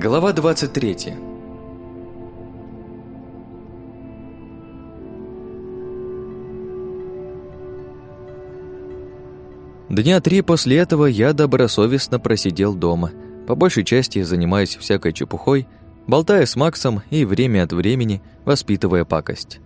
Глава 23 Дня три после этого я добросовестно просидел дома, по большей части занимаясь всякой чепухой, болтая с Максом и время от времени воспитывая пакость.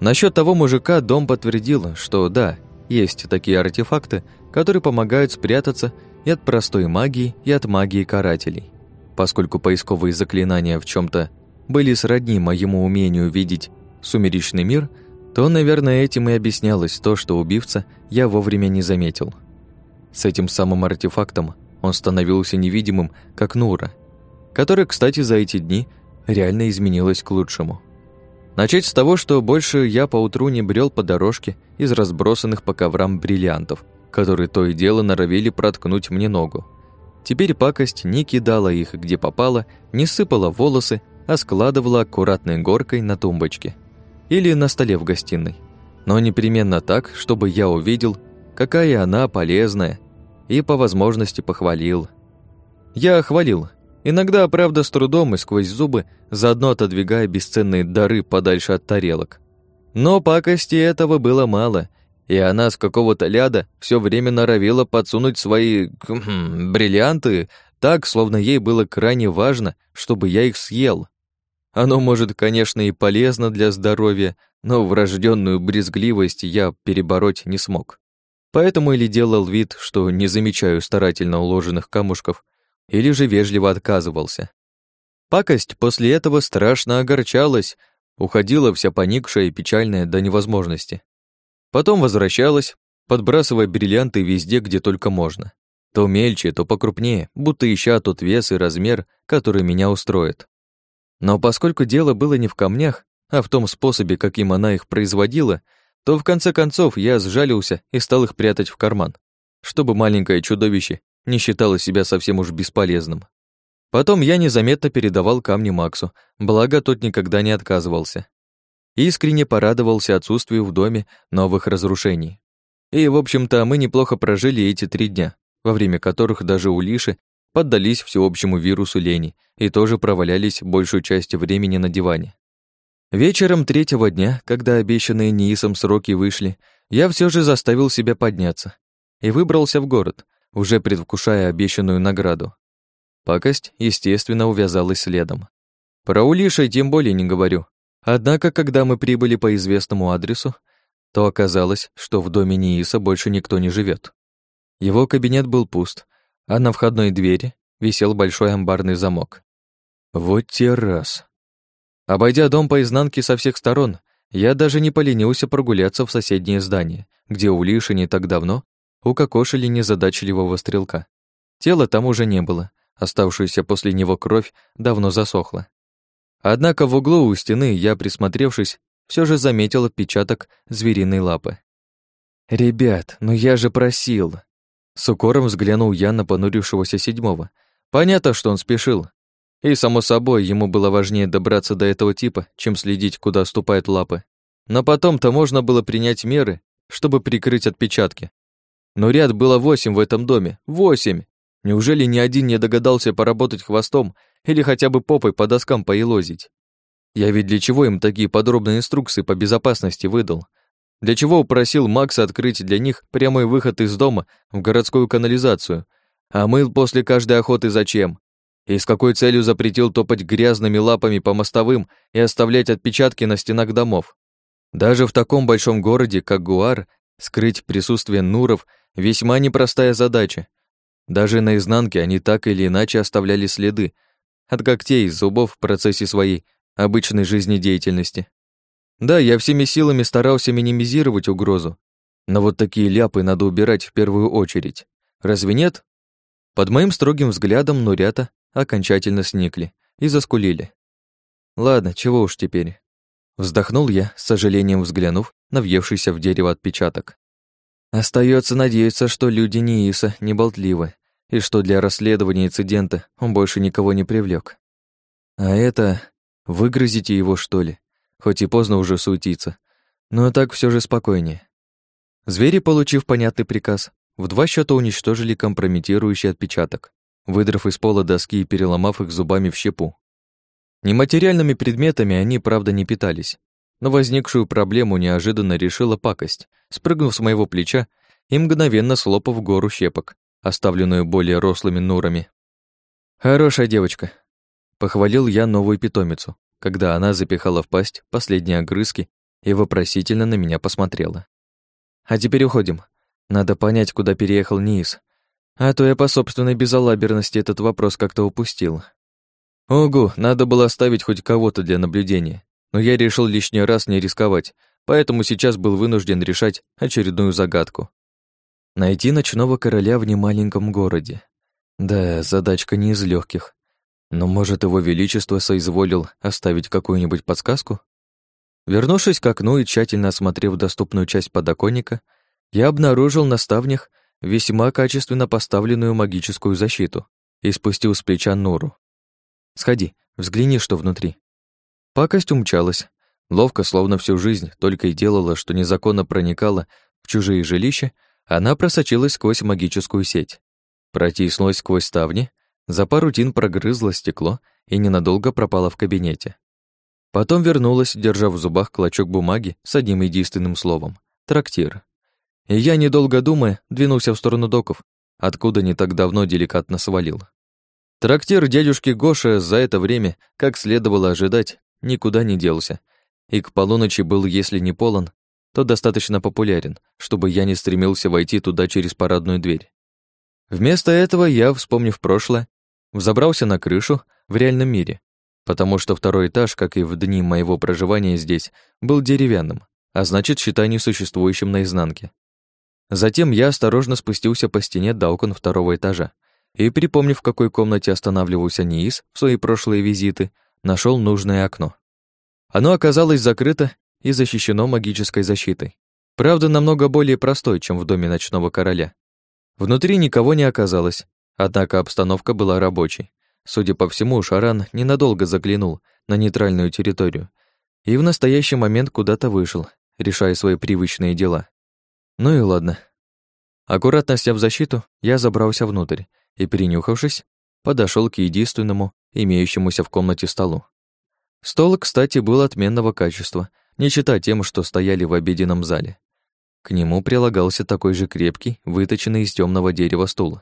Насчет того мужика дом подтвердил, что да, есть такие артефакты, которые помогают спрятаться и от простой магии, и от магии карателей. Поскольку поисковые заклинания в чем то были сродни моему умению видеть сумеречный мир, то, наверное, этим и объяснялось то, что убивца я вовремя не заметил. С этим самым артефактом он становился невидимым, как Нура, которая, кстати, за эти дни реально изменилась к лучшему. Начать с того, что больше я поутру не брел по дорожке из разбросанных по коврам бриллиантов, которые то и дело норовили проткнуть мне ногу. Теперь пакость не кидала их где попало, не сыпала волосы, а складывала аккуратной горкой на тумбочке или на столе в гостиной. Но непременно так, чтобы я увидел, какая она полезная, и по возможности похвалил. Я хвалил, иногда, правда, с трудом и сквозь зубы, заодно отодвигая бесценные дары подальше от тарелок. Но пакости этого было мало — и она с какого-то ляда все время норовила подсунуть свои бриллианты так, словно ей было крайне важно, чтобы я их съел. Оно, может, конечно, и полезно для здоровья, но врожденную брезгливость я перебороть не смог. Поэтому или делал вид, что не замечаю старательно уложенных камушков, или же вежливо отказывался. Пакость после этого страшно огорчалась, уходила вся поникшая и печальная до невозможности. Потом возвращалась, подбрасывая бриллианты везде, где только можно. То мельче, то покрупнее, будто ища тот вес и размер, который меня устроит. Но поскольку дело было не в камнях, а в том способе, каким она их производила, то в конце концов я сжалился и стал их прятать в карман, чтобы маленькое чудовище не считало себя совсем уж бесполезным. Потом я незаметно передавал камни Максу, благо тот никогда не отказывался искренне порадовался отсутствию в доме новых разрушений. И, в общем-то, мы неплохо прожили эти три дня, во время которых даже у Лиши поддались всеобщему вирусу лени и тоже провалялись большую часть времени на диване. Вечером третьего дня, когда обещанные Ниисом сроки вышли, я все же заставил себя подняться и выбрался в город, уже предвкушая обещанную награду. Пакость, естественно, увязалась следом. Про Улиша тем более не говорю. Однако, когда мы прибыли по известному адресу, то оказалось, что в доме Нииса больше никто не живет. Его кабинет был пуст, а на входной двери висел большой амбарный замок. Вот те раз. Обойдя дом по изнанке со всех сторон, я даже не поленился прогуляться в соседнее здание, где у Лиши не так давно укокошили незадачливого стрелка. Тела там уже не было, оставшаяся после него кровь давно засохла. Однако в углу у стены я, присмотревшись, все же заметил отпечаток звериной лапы. «Ребят, ну я же просил!» С укором взглянул я на понурившегося седьмого. Понятно, что он спешил. И, само собой, ему было важнее добраться до этого типа, чем следить, куда ступают лапы. Но потом-то можно было принять меры, чтобы прикрыть отпечатки. Но ряд было восемь в этом доме. Восемь! Неужели ни один не догадался поработать хвостом или хотя бы попой по доскам поелозить? Я ведь для чего им такие подробные инструкции по безопасности выдал? Для чего упросил Макса открыть для них прямой выход из дома в городскую канализацию? А мыл после каждой охоты зачем? И с какой целью запретил топать грязными лапами по мостовым и оставлять отпечатки на стенах домов? Даже в таком большом городе, как Гуар, скрыть присутствие нуров – весьма непростая задача, даже на изнанке они так или иначе оставляли следы от когтей, зубов в процессе своей обычной жизнедеятельности. Да, я всеми силами старался минимизировать угрозу, но вот такие ляпы надо убирать в первую очередь. Разве нет? Под моим строгим взглядом нурята окончательно сникли и заскулили. Ладно, чего уж теперь. Вздохнул я, с сожалением взглянув на въевшийся в дерево отпечаток. Остается надеяться, что люди Нииса не болтливы, и что для расследования инцидента он больше никого не привлек. А это... Выгрызите его, что ли? Хоть и поздно уже суетиться. Но так все же спокойнее. Звери, получив понятный приказ, в два счета уничтожили компрометирующий отпечаток. выдрав из пола доски и переломав их зубами в щепу. Нематериальными предметами они, правда, не питались, но возникшую проблему неожиданно решила пакость, спрыгнув с моего плеча и мгновенно слопав гору щепок, оставленную более рослыми нурами. «Хорошая девочка», — похвалил я новую питомицу, когда она запихала в пасть последние огрызки и вопросительно на меня посмотрела. «А теперь уходим. Надо понять, куда переехал Ниис, а то я по собственной безалаберности этот вопрос как-то упустил». «Ого, надо было оставить хоть кого-то для наблюдения, но я решил лишний раз не рисковать, поэтому сейчас был вынужден решать очередную загадку. Найти ночного короля в немаленьком городе. Да, задачка не из легких. Но, может, его величество соизволил оставить какую-нибудь подсказку? Вернувшись к окну и тщательно осмотрев доступную часть подоконника, я обнаружил на ставнях весьма качественно поставленную магическую защиту и спустил с плеча Нору. «Сходи, взгляни, что внутри». Пакость умчалась, ловко, словно всю жизнь, только и делала, что незаконно проникала в чужие жилища, она просочилась сквозь магическую сеть. Протиснулась сквозь ставни, за пару тин прогрызла стекло и ненадолго пропала в кабинете. Потом вернулась, держа в зубах клочок бумаги с одним единственным словом — трактир. И я, недолго думая, двинулся в сторону доков, откуда не так давно деликатно свалил. Трактир дядюшки Гоша за это время, как следовало ожидать, никуда не делся, и к полуночи был, если не полон, то достаточно популярен, чтобы я не стремился войти туда через парадную дверь. Вместо этого я, вспомнив прошлое, взобрался на крышу в реальном мире потому что второй этаж, как и в дни моего проживания здесь, был деревянным, а значит, считай несуществующим наизнанке. Затем я осторожно спустился по стене до окон второго этажа и, припомнив, в какой комнате останавливался Ниис в свои прошлые визиты, нашел нужное окно. Оно оказалось закрыто и защищено магической защитой. Правда, намного более простой, чем в доме ночного короля. Внутри никого не оказалось, однако обстановка была рабочей. Судя по всему, Шаран ненадолго заглянул на нейтральную территорию и в настоящий момент куда-то вышел, решая свои привычные дела. Ну и ладно. Аккуратно сняв защиту, я забрался внутрь и, перенюхавшись, подошел к единственному имеющемуся в комнате столу. Стол, кстати, был отменного качества, не считая тем, что стояли в обеденном зале. К нему прилагался такой же крепкий, выточенный из темного дерева стул.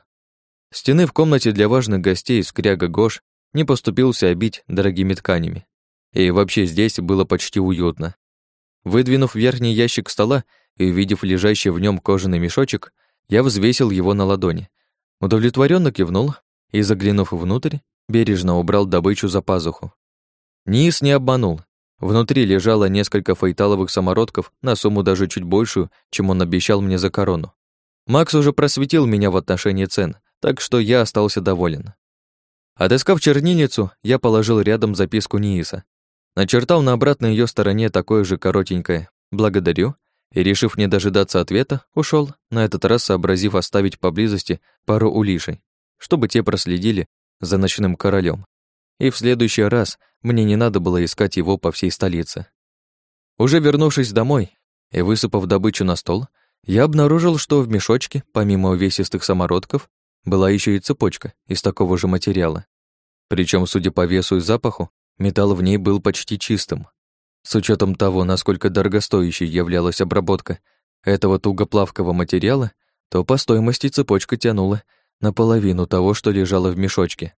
Стены в комнате для важных гостей скряга Гош не поступился обить дорогими тканями. И вообще здесь было почти уютно. Выдвинув верхний ящик стола и увидев лежащий в нем кожаный мешочек, я взвесил его на ладони. Удовлетворенно кивнул и, заглянув внутрь, бережно убрал добычу за пазуху. Низ не обманул. Внутри лежало несколько фейталовых самородков на сумму даже чуть большую, чем он обещал мне за корону. Макс уже просветил меня в отношении цен, так что я остался доволен. Отыскав чернильницу, я положил рядом записку Нииса. Начертал на обратной ее стороне такое же коротенькое «благодарю» и, решив не дожидаться ответа, ушел, на этот раз сообразив оставить поблизости пару улишей, чтобы те проследили за ночным королем. И в следующий раз мне не надо было искать его по всей столице. Уже вернувшись домой и высыпав добычу на стол, я обнаружил, что в мешочке, помимо увесистых самородков, была еще и цепочка из такого же материала. Причем, судя по весу и запаху, металл в ней был почти чистым. С учетом того, насколько дорогостоящей являлась обработка этого тугоплавкого материала, то по стоимости цепочка тянула наполовину того, что лежало в мешочке.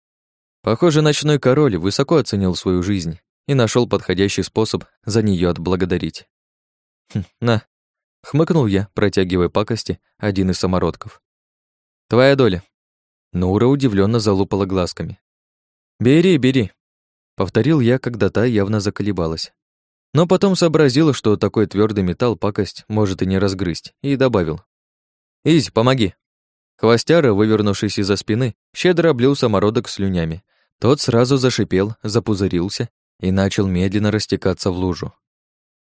Похоже, ночной король высоко оценил свою жизнь и нашел подходящий способ за нее отблагодарить. «Хм, на», — хмыкнул я, протягивая пакости один из самородков. «Твоя доля». Нура удивленно залупала глазками. «Бери, бери», — повторил я, когда та явно заколебалась. Но потом сообразила, что такой твердый металл пакость может и не разгрызть, и добавил. «Изь, помоги». Хвостяра, вывернувшись из-за спины, щедро облил самородок слюнями. Тот сразу зашипел, запузырился и начал медленно растекаться в лужу.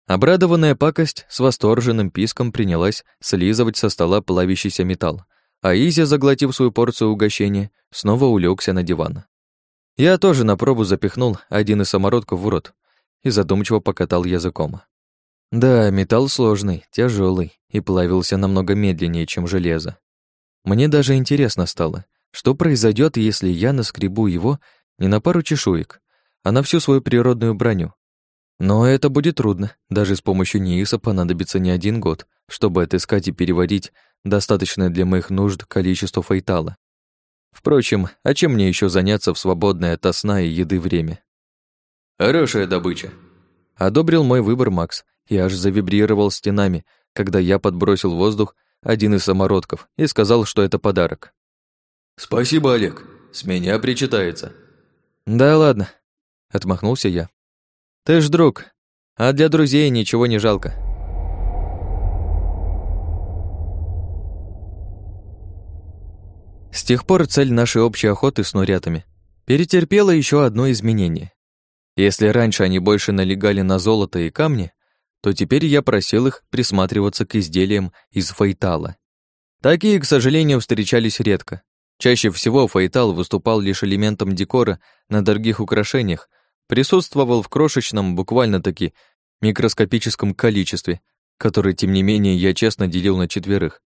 Обрадованная пакость с восторженным писком принялась слизывать со стола плавящийся металл, а Изя, заглотив свою порцию угощения, снова улегся на диван. Я тоже на пробу запихнул один из самородков в рот и задумчиво покатал языком. Да, металл сложный, тяжелый и плавился намного медленнее, чем железо. Мне даже интересно стало, что произойдет, если я наскребу его не на пару чешуек, а на всю свою природную броню. Но это будет трудно, даже с помощью НИИСа понадобится не один год, чтобы отыскать и переводить достаточное для моих нужд количество фейтала. Впрочем, а чем мне еще заняться в свободное от сна и еды время? Хорошая добыча. Одобрил мой выбор Макс и аж завибрировал стенами, когда я подбросил воздух один из самородков и сказал, что это подарок. «Спасибо, Олег. С меня причитается». «Да ладно», — отмахнулся я. «Ты ж друг, а для друзей ничего не жалко». С тех пор цель нашей общей охоты с нурятами перетерпела еще одно изменение. Если раньше они больше налегали на золото и камни, то теперь я просил их присматриваться к изделиям из фейтала. Такие, к сожалению, встречались редко. Чаще всего фейтал выступал лишь элементом декора на дорогих украшениях, присутствовал в крошечном, буквально-таки микроскопическом количестве, которое, тем не менее, я честно делил на четверых.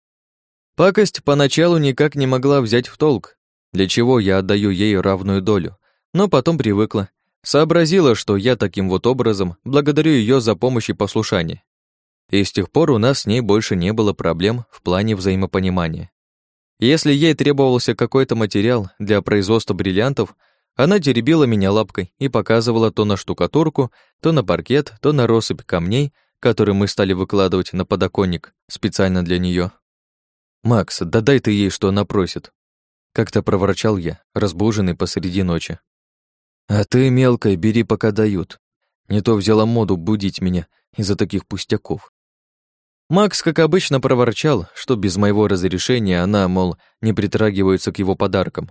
Пакость поначалу никак не могла взять в толк, для чего я отдаю ей равную долю, но потом привыкла Сообразила, что я таким вот образом благодарю ее за помощь и послушание. И с тех пор у нас с ней больше не было проблем в плане взаимопонимания. Если ей требовался какой-то материал для производства бриллиантов, она теребила меня лапкой и показывала то на штукатурку, то на паркет, то на россыпь камней, которые мы стали выкладывать на подоконник специально для нее. «Макс, да дай ты ей, что она просит», — как-то проворчал я, разбуженный посреди ночи. А ты, мелкая, бери, пока дают. Не то взяла моду будить меня из-за таких пустяков. Макс, как обычно, проворчал, что без моего разрешения она, мол, не притрагивается к его подаркам.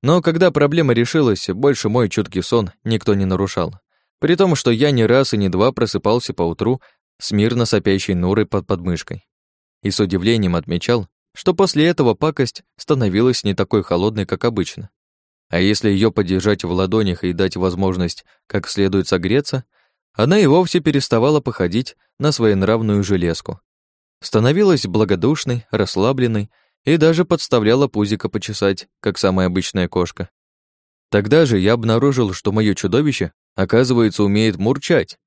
Но когда проблема решилась, больше мой чуткий сон никто не нарушал. При том, что я ни раз и ни два просыпался по утру с мирно сопящей Нурой под подмышкой. И с удивлением отмечал, что после этого пакость становилась не такой холодной, как обычно. А если ее подержать в ладонях и дать возможность как следует согреться, она и вовсе переставала походить на своенравную железку. Становилась благодушной, расслабленной и даже подставляла пузико почесать, как самая обычная кошка. Тогда же я обнаружил, что мое чудовище, оказывается, умеет мурчать.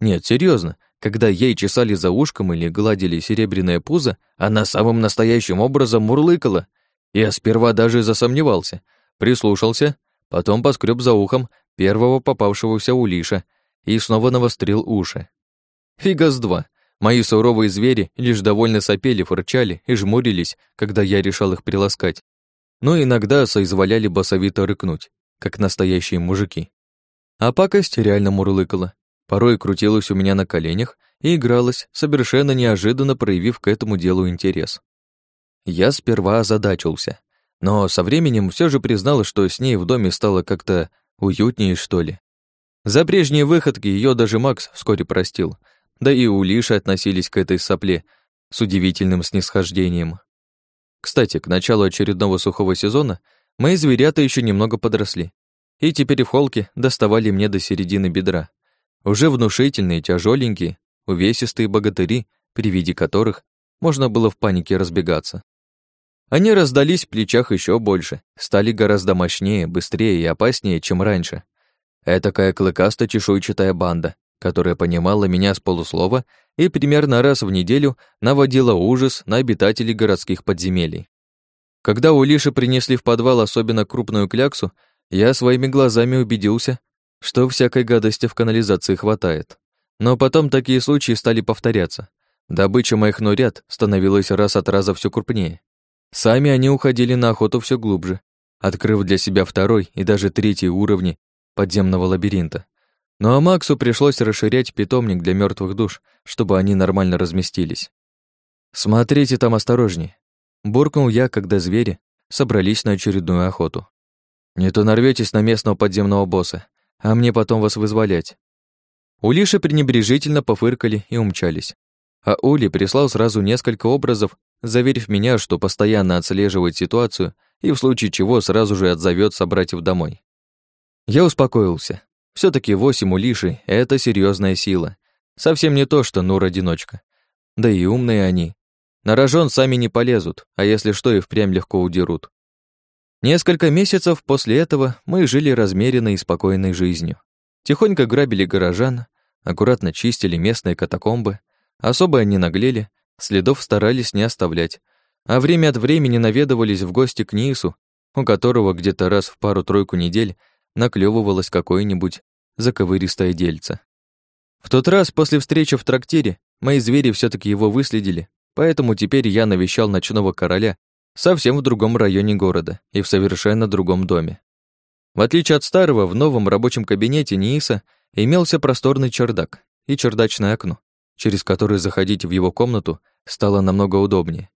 Нет, серьезно, когда ей чесали за ушком или гладили серебряное пузо, она самым настоящим образом мурлыкала. Я сперва даже засомневался — Прислушался, потом поскреб за ухом первого попавшегося улиша и снова навострил уши. Фига с два. Мои суровые звери лишь довольно сопели, фырчали и жмурились, когда я решал их приласкать. Но иногда соизволяли басовито рыкнуть, как настоящие мужики. А пакость реально мурлыкала. Порой крутилась у меня на коленях и игралась, совершенно неожиданно проявив к этому делу интерес. Я сперва озадачился. Но со временем все же признала, что с ней в доме стало как-то уютнее, что ли. За прежние выходки ее даже Макс вскоре простил, да и у Лиши относились к этой сопле с удивительным снисхождением. Кстати, к началу очередного сухого сезона мои зверята еще немного подросли, и теперь в холке доставали мне до середины бедра. Уже внушительные, тяжеленькие, увесистые богатыри, при виде которых можно было в панике разбегаться. Они раздались в плечах еще больше, стали гораздо мощнее, быстрее и опаснее, чем раньше. Этакая клыкасто-чешуйчатая банда, которая понимала меня с полуслова и примерно раз в неделю наводила ужас на обитателей городских подземелий. Когда у Лиши принесли в подвал особенно крупную кляксу, я своими глазами убедился, что всякой гадости в канализации хватает. Но потом такие случаи стали повторяться. Добыча моих нурят становилась раз от раза все крупнее. Сами они уходили на охоту все глубже, открыв для себя второй и даже третий уровни подземного лабиринта. Ну а Максу пришлось расширять питомник для мертвых душ, чтобы они нормально разместились. «Смотрите там осторожней», — буркнул я, когда звери собрались на очередную охоту. «Не то нарветесь на местного подземного босса, а мне потом вас вызволять». Улиши пренебрежительно пофыркали и умчались. А Ули прислал сразу несколько образов заверив меня, что постоянно отслеживает ситуацию и в случае чего сразу же отзовет собратьев домой. Я успокоился. Все таки восемь улишей — это серьезная сила. Совсем не то, что Нур-одиночка. Да и умные они. На рожон сами не полезут, а если что, и впрямь легко удерут. Несколько месяцев после этого мы жили размеренной и спокойной жизнью. Тихонько грабили горожан, аккуратно чистили местные катакомбы, особо не наглели, следов старались не оставлять, а время от времени наведывались в гости к Нису, у которого где-то раз в пару-тройку недель наклевывалось какое-нибудь заковыристое дельце. В тот раз после встречи в трактире мои звери все таки его выследили, поэтому теперь я навещал ночного короля совсем в другом районе города и в совершенно другом доме. В отличие от старого, в новом рабочем кабинете Нииса имелся просторный чердак и чердачное окно, через которое заходить в его комнату стало намного удобнее.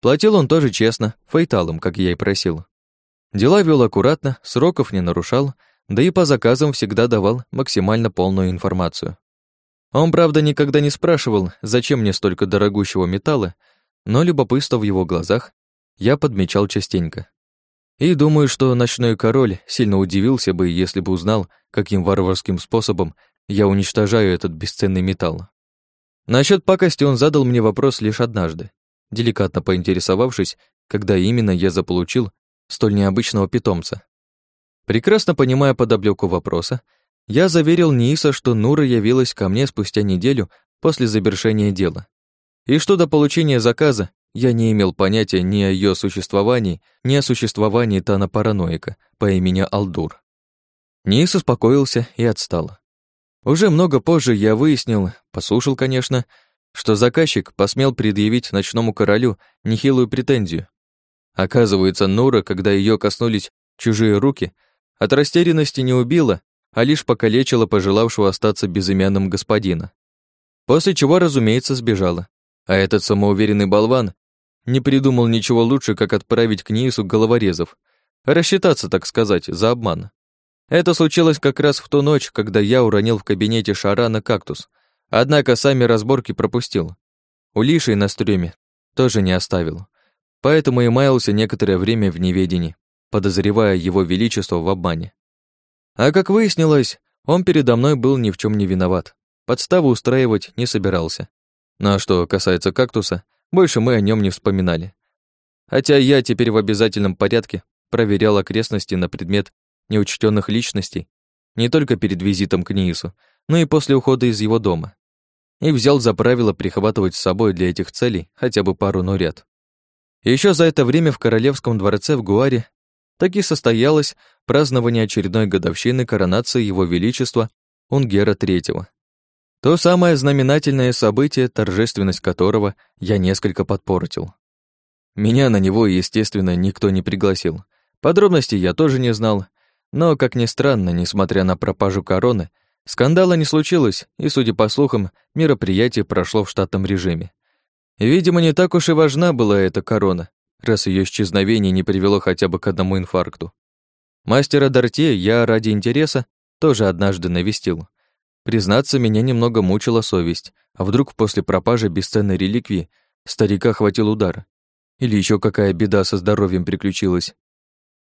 Платил он тоже честно, фейталом, как я и просил. Дела вел аккуратно, сроков не нарушал, да и по заказам всегда давал максимально полную информацию. Он, правда, никогда не спрашивал, зачем мне столько дорогущего металла, но любопытство в его глазах я подмечал частенько. И думаю, что ночной король сильно удивился бы, если бы узнал, каким варварским способом я уничтожаю этот бесценный металл. Насчет пакости он задал мне вопрос лишь однажды, деликатно поинтересовавшись, когда именно я заполучил столь необычного питомца. Прекрасно понимая подоблёку вопроса, я заверил Ниса, что Нура явилась ко мне спустя неделю после завершения дела. И что до получения заказа я не имел понятия ни о ее существовании, ни о существовании Тана Параноика по имени Алдур. Нис успокоился и отстал. Уже много позже я выяснил, послушал, конечно, что заказчик посмел предъявить ночному королю нехилую претензию. Оказывается, Нура, когда ее коснулись чужие руки, от растерянности не убила, а лишь покалечила пожелавшего остаться безымянным господина. После чего, разумеется, сбежала. А этот самоуверенный болван не придумал ничего лучше, как отправить к Нису головорезов, рассчитаться, так сказать, за обман. Это случилось как раз в ту ночь, когда я уронил в кабинете шара на кактус, однако сами разборки пропустил. У Лиши на стреме тоже не оставил, поэтому и маялся некоторое время в неведении, подозревая его величество в обмане. А как выяснилось, он передо мной был ни в чем не виноват. Подставу устраивать не собирался. Ну а что касается кактуса, больше мы о нем не вспоминали. Хотя я теперь в обязательном порядке проверял окрестности на предмет неучтенных личностей не только перед визитом к Ниису, но и после ухода из его дома. И взял за правило прихватывать с собой для этих целей хотя бы пару нурят. Еще за это время в королевском дворце в Гуаре таки состоялось празднование очередной годовщины коронации Его Величества Унгера III. То самое знаменательное событие, торжественность которого я несколько подпортил. Меня на него, естественно, никто не пригласил. Подробностей я тоже не знал, но, как ни странно, несмотря на пропажу короны, скандала не случилось, и, судя по слухам, мероприятие прошло в штатном режиме. Видимо, не так уж и важна была эта корона, раз ее исчезновение не привело хотя бы к одному инфаркту. Мастера Дортье я ради интереса тоже однажды навестил. Признаться, меня немного мучила совесть, а вдруг после пропажи бесценной реликвии старика хватил удар? Или еще какая беда со здоровьем приключилась?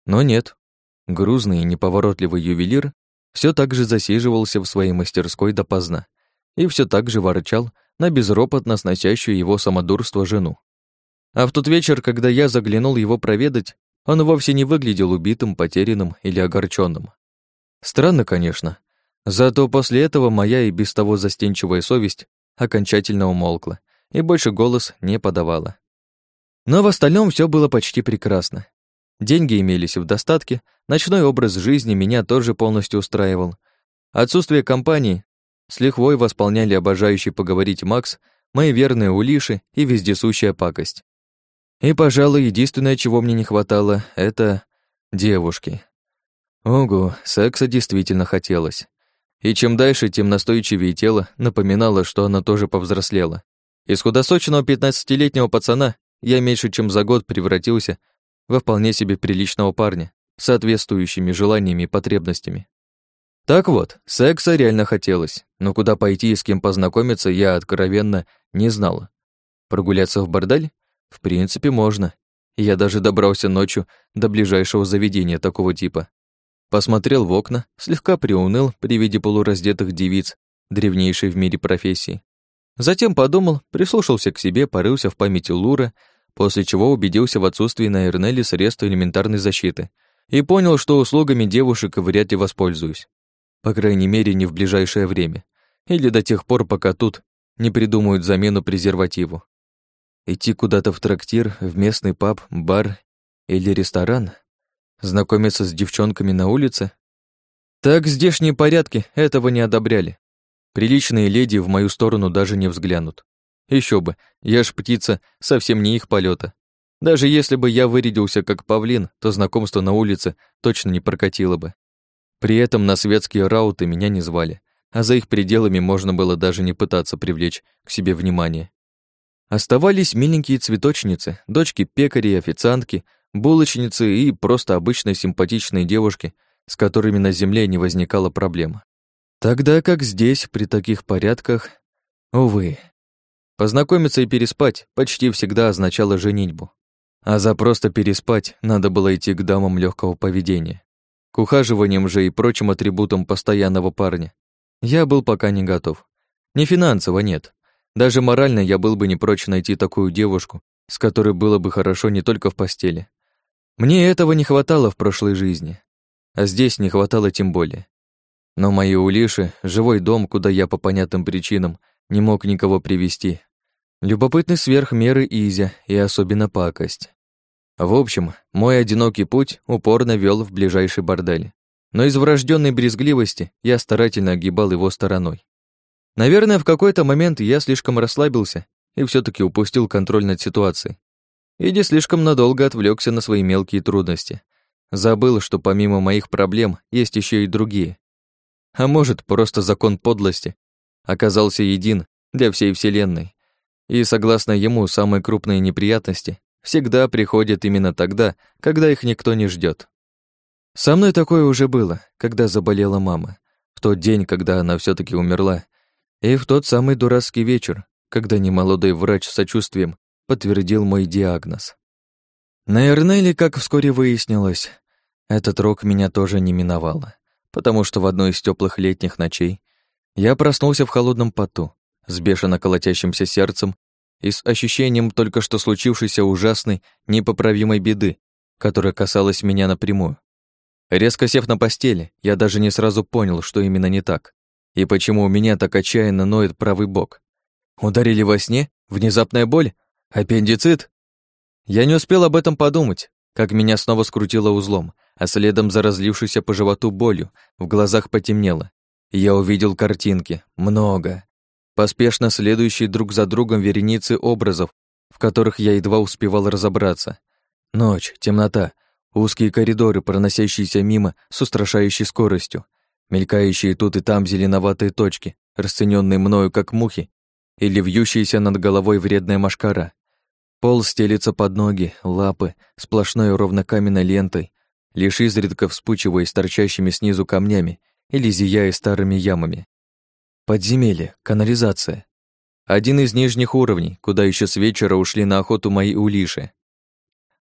Но нет. Грузный и неповоротливый ювелир все так же засиживался в своей мастерской допоздна и все так же ворчал на безропотно сносящую его самодурство жену. А в тот вечер, когда я заглянул его проведать, он вовсе не выглядел убитым, потерянным или огорченным. Странно, конечно. Зато после этого моя и без того застенчивая совесть окончательно умолкла и больше голос не подавала. Но в остальном все было почти прекрасно. Деньги имелись в достатке, ночной образ жизни меня тоже полностью устраивал. Отсутствие компании с лихвой восполняли обожающий поговорить Макс, мои верные улиши и вездесущая пакость. И, пожалуй, единственное, чего мне не хватало, это девушки. Ого, секса действительно хотелось. И чем дальше, тем настойчивее тело напоминало, что она тоже повзрослела. Из худосочного пятнадцатилетнего пацана я меньше чем за год превратился во вполне себе приличного парня, с соответствующими желаниями и потребностями. Так вот, секса реально хотелось, но куда пойти и с кем познакомиться я откровенно не знала. Прогуляться в бордель? В принципе, можно. Я даже добрался ночью до ближайшего заведения такого типа. Посмотрел в окна, слегка приуныл при виде полураздетых девиц, древнейшей в мире профессии. Затем подумал, прислушался к себе, порылся в памяти Лура, после чего убедился в отсутствии на Эрнеле средств элементарной защиты и понял, что услугами девушек вряд ли воспользуюсь. По крайней мере, не в ближайшее время. Или до тех пор, пока тут не придумают замену презервативу. Идти куда-то в трактир, в местный паб, бар или ресторан? Знакомиться с девчонками на улице? Так здешние порядки этого не одобряли. Приличные леди в мою сторону даже не взглянут. Еще бы, я ж птица, совсем не их полета. Даже если бы я вырядился как павлин, то знакомство на улице точно не прокатило бы. При этом на светские рауты меня не звали, а за их пределами можно было даже не пытаться привлечь к себе внимание. Оставались миленькие цветочницы, дочки пекарей, официантки, булочницы и просто обычные симпатичные девушки, с которыми на земле не возникало проблем. Тогда как здесь, при таких порядках, увы. Познакомиться и переспать почти всегда означало женитьбу. А за просто переспать надо было идти к дамам легкого поведения. К ухаживаниям же и прочим атрибутам постоянного парня я был пока не готов. Не финансово, нет. Даже морально я был бы не прочь найти такую девушку, с которой было бы хорошо не только в постели. Мне этого не хватало в прошлой жизни, а здесь не хватало тем более. Но мои улиши, живой дом, куда я по понятным причинам не мог никого привести, любопытный сверх меры Изя и особенно пакость. В общем, мой одинокий путь упорно вел в ближайший бордель но из врожденной брезгливости я старательно огибал его стороной. Наверное, в какой-то момент я слишком расслабился и все таки упустил контроль над ситуацией. Иди слишком надолго отвлекся на свои мелкие трудности. Забыл, что помимо моих проблем есть еще и другие. А может, просто закон подлости оказался един для всей Вселенной. И согласно ему, самые крупные неприятности всегда приходят именно тогда, когда их никто не ждет. Со мной такое уже было, когда заболела мама. В тот день, когда она все таки умерла. И в тот самый дурацкий вечер, когда немолодой врач с сочувствием подтвердил мой диагноз. На Эрнеле, как вскоре выяснилось, этот рок меня тоже не миновало, потому что в одной из теплых летних ночей я проснулся в холодном поту, с бешено колотящимся сердцем и с ощущением только что случившейся ужасной, непоправимой беды, которая касалась меня напрямую. Резко сев на постели, я даже не сразу понял, что именно не так, и почему у меня так отчаянно ноет правый бок. Ударили во сне? Внезапная боль? Аппендицит? Я не успел об этом подумать, как меня снова скрутило узлом, а следом за разлившейся по животу болью в глазах потемнело. Я увидел картинки. Много. Поспешно следующие друг за другом вереницы образов, в которых я едва успевал разобраться. Ночь, темнота, Узкие коридоры, проносящиеся мимо с устрашающей скоростью, мелькающие тут и там зеленоватые точки, расцененные мною как мухи, или вьющиеся над головой вредная машкара. Пол стелится под ноги, лапы, сплошной ровнокаменной лентой, лишь изредка вспучиваясь торчащими снизу камнями или зияя старыми ямами. Подземелье, канализация. Один из нижних уровней, куда еще с вечера ушли на охоту мои улиши.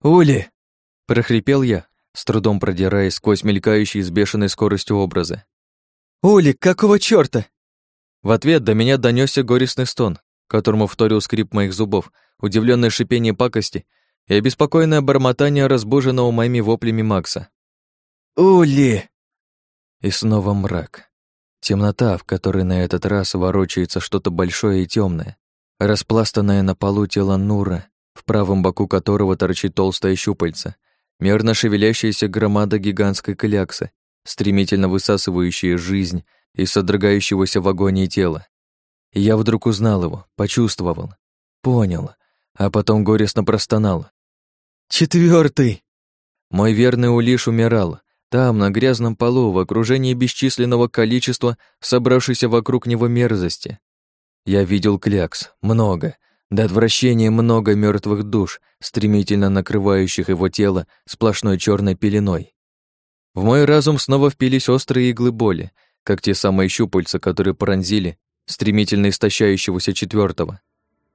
«Ули!» прохрипел я, с трудом продираясь сквозь мелькающие с бешеной скоростью образы. «Улик, какого чёрта?» В ответ до меня донёсся горестный стон, которому вторил скрип моих зубов, удивленное шипение пакости и обеспокоенное бормотание разбуженного моими воплями Макса. «Ули!» И снова мрак. Темнота, в которой на этот раз ворочается что-то большое и темное, распластанное на полу тело Нура, в правом боку которого торчит толстая щупальца, мерно шевелящаяся громада гигантской кляксы, стремительно высасывающая жизнь и содрогающегося в агонии тела. я вдруг узнал его, почувствовал, понял, а потом горестно простонал. «Четвёртый!» Мой верный Улиш умирал, там, на грязном полу, в окружении бесчисленного количества собравшейся вокруг него мерзости. Я видел клякс, много, до отвращения много мертвых душ, стремительно накрывающих его тело сплошной черной пеленой. В мой разум снова впились острые иглы боли, как те самые щупальца, которые пронзили стремительно истощающегося четвертого.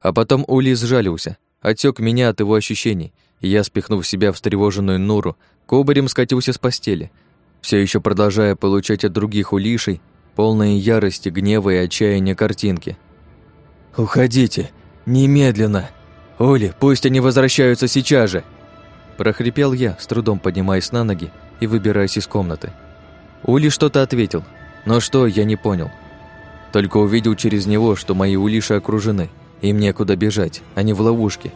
А потом Ули сжалился, отек меня от его ощущений, я, спихнув себя встревоженную Нуру, кубарем скатился с постели, все еще продолжая получать от других улишей полные ярости, гнева и отчаяния картинки. «Уходите! Немедленно! «Оли, пусть они возвращаются сейчас же!» Прохрипел я, с трудом поднимаясь на ноги и выбираясь из комнаты. Ули что-то ответил, но что, я не понял. Только увидел через него, что мои улиши окружены, им некуда бежать, они в ловушке.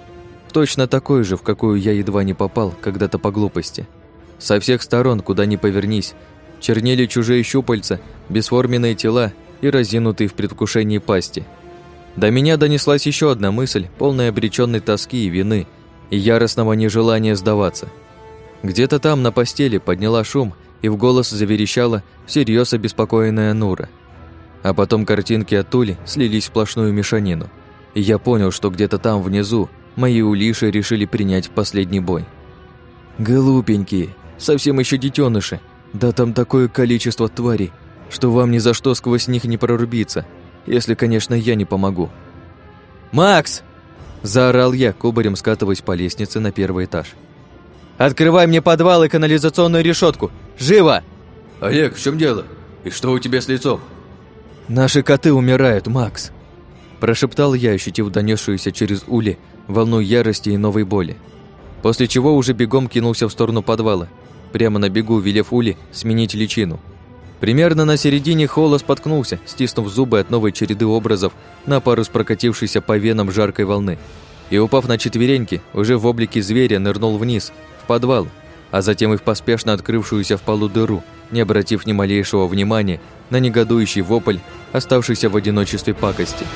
Точно такой же, в какую я едва не попал, когда-то по глупости. Со всех сторон, куда ни повернись, чернели чужие щупальца, бесформенные тела и разинутые в предвкушении пасти. До меня донеслась еще одна мысль, полная обреченной тоски и вины, и яростного нежелания сдаваться. Где-то там на постели подняла шум и в голос заверещала всерьез обеспокоенная Нура. А потом картинки от Тули слились в сплошную мешанину, и я понял, что где-то там внизу мои улиши решили принять последний бой. Глупенькие, совсем еще детеныши, да там такое количество тварей, что вам ни за что сквозь них не прорубиться, если, конечно, я не помогу. «Макс!» – заорал я, кубарем скатываясь по лестнице на первый этаж. «Открывай мне подвал и канализационную решетку! Живо!» «Олег, в чем дело? И что у тебя с лицом?» «Наши коты умирают, Макс!» Прошептал я, ощутив донесшуюся через ули волну ярости и новой боли. После чего уже бегом кинулся в сторону подвала, прямо на бегу велев ули сменить личину – Примерно на середине холла споткнулся, стиснув зубы от новой череды образов на пару с прокатившейся по венам жаркой волны. И, упав на четвереньки, уже в облике зверя нырнул вниз, в подвал, а затем и в поспешно открывшуюся в полу дыру, не обратив ни малейшего внимания на негодующий вопль, оставшийся в одиночестве пакости.